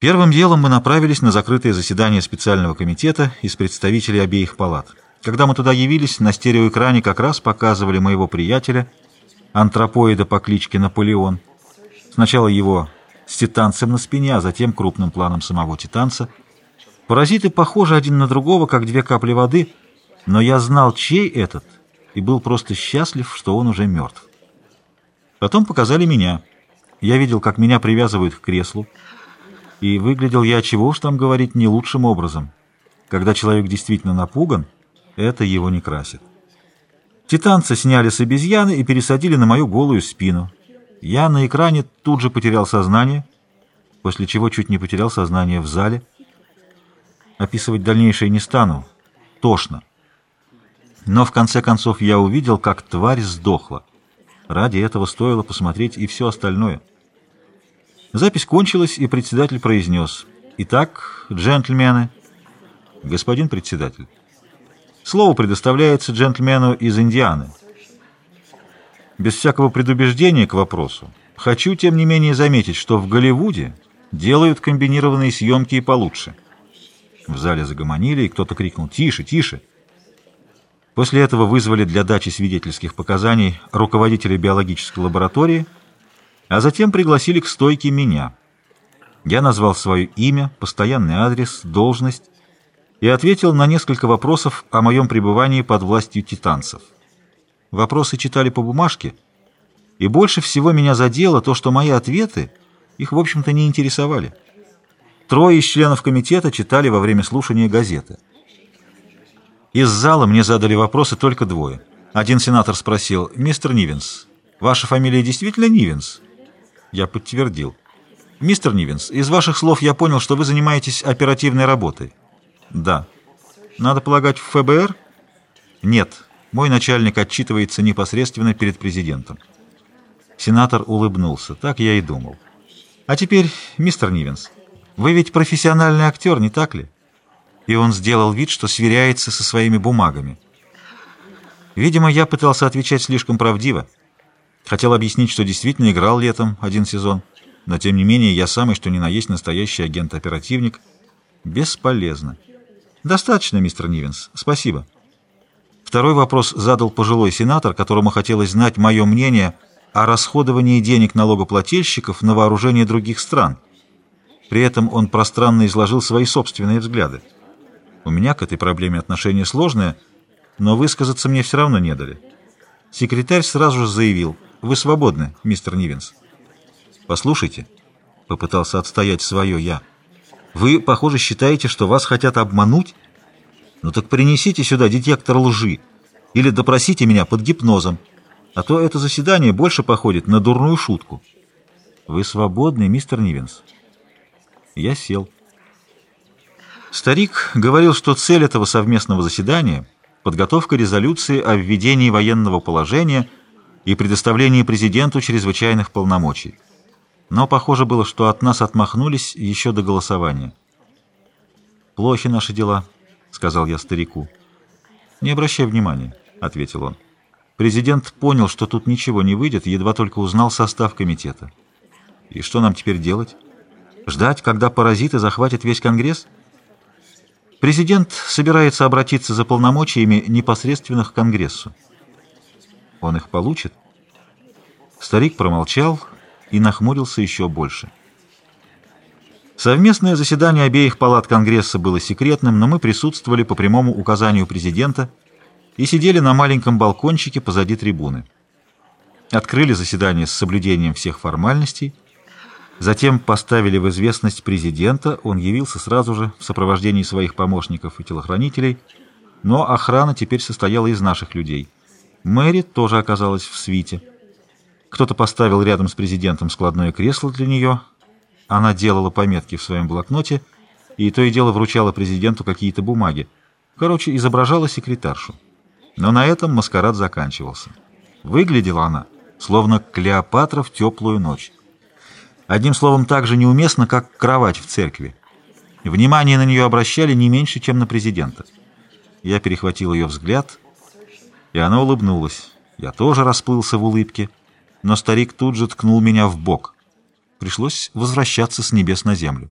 Первым делом мы направились на закрытое заседание специального комитета из представителей обеих палат. Когда мы туда явились, на стереоэкране как раз показывали моего приятеля, антропоида по кличке Наполеон. Сначала его с титанцем на спине, а затем крупным планом самого титанца. Паразиты похожи один на другого, как две капли воды, но я знал, чей этот, и был просто счастлив, что он уже мертв. Потом показали меня. Я видел, как меня привязывают к креслу, и выглядел я, чего уж там говорить, не лучшим образом. Когда человек действительно напуган, это его не красит. Титанца сняли с обезьяны и пересадили на мою голую спину. Я на экране тут же потерял сознание, после чего чуть не потерял сознание в зале. Описывать дальнейшее не стану. Тошно. Но в конце концов я увидел, как тварь сдохла. Ради этого стоило посмотреть и все остальное. Запись кончилась, и председатель произнес. «Итак, джентльмены...» «Господин председатель, слово предоставляется джентльмену из Индианы. Без всякого предубеждения к вопросу, хочу, тем не менее, заметить, что в Голливуде делают комбинированные съемки и получше». В зале загомонили, и кто-то крикнул «Тише, тише!» После этого вызвали для дачи свидетельских показаний руководителя биологической лаборатории – а затем пригласили к стойке меня. Я назвал свое имя, постоянный адрес, должность и ответил на несколько вопросов о моем пребывании под властью титанцев. Вопросы читали по бумажке, и больше всего меня задело то, что мои ответы их, в общем-то, не интересовали. Трое из членов комитета читали во время слушания газеты. Из зала мне задали вопросы только двое. Один сенатор спросил, «Мистер Нивенс, ваша фамилия действительно Нивенс?» Я подтвердил. «Мистер Нивенс, из ваших слов я понял, что вы занимаетесь оперативной работой». «Да». «Надо полагать, в ФБР?» «Нет. Мой начальник отчитывается непосредственно перед президентом». Сенатор улыбнулся. Так я и думал. «А теперь, мистер Нивенс, вы ведь профессиональный актер, не так ли?» И он сделал вид, что сверяется со своими бумагами. Видимо, я пытался отвечать слишком правдиво. Хотел объяснить, что действительно играл летом один сезон, но тем не менее я самый, что ни на есть настоящий агент-оперативник. Бесполезно. Достаточно, мистер Нивенс. Спасибо. Второй вопрос задал пожилой сенатор, которому хотелось знать мое мнение о расходовании денег налогоплательщиков на вооружение других стран. При этом он пространно изложил свои собственные взгляды. У меня к этой проблеме отношение сложное, но высказаться мне все равно не дали. Секретарь сразу же заявил – вы свободны, мистер Нивенс. Послушайте, попытался отстоять свое я. Вы, похоже, считаете, что вас хотят обмануть? Ну так принесите сюда детектор лжи или допросите меня под гипнозом, а то это заседание больше походит на дурную шутку. Вы свободны, мистер Нивенс. Я сел. Старик говорил, что цель этого совместного заседания — подготовка резолюции о введении военного положения — и предоставлении президенту чрезвычайных полномочий. Но похоже было, что от нас отмахнулись еще до голосования. «Плохи наши дела», — сказал я старику. «Не обращай внимания», — ответил он. Президент понял, что тут ничего не выйдет, едва только узнал состав комитета. «И что нам теперь делать? Ждать, когда паразиты захватят весь Конгресс?» Президент собирается обратиться за полномочиями непосредственно к Конгрессу. Он их получит? Старик промолчал и нахмурился еще больше. Совместное заседание обеих палат Конгресса было секретным, но мы присутствовали по прямому указанию президента и сидели на маленьком балкончике позади трибуны. Открыли заседание с соблюдением всех формальностей, затем поставили в известность президента, он явился сразу же в сопровождении своих помощников и телохранителей, но охрана теперь состояла из наших людей – Мэри тоже оказалась в свите. Кто-то поставил рядом с президентом складное кресло для нее. Она делала пометки в своем блокноте и то и дело вручала президенту какие-то бумаги. Короче, изображала секретаршу. Но на этом маскарад заканчивался. Выглядела она, словно Клеопатра в теплую ночь. Одним словом, так же неуместно, как кровать в церкви. Внимание на нее обращали не меньше, чем на президента. Я перехватил ее взгляд — и она улыбнулась. Я тоже расплылся в улыбке, но старик тут же ткнул меня в бок. Пришлось возвращаться с небес на землю.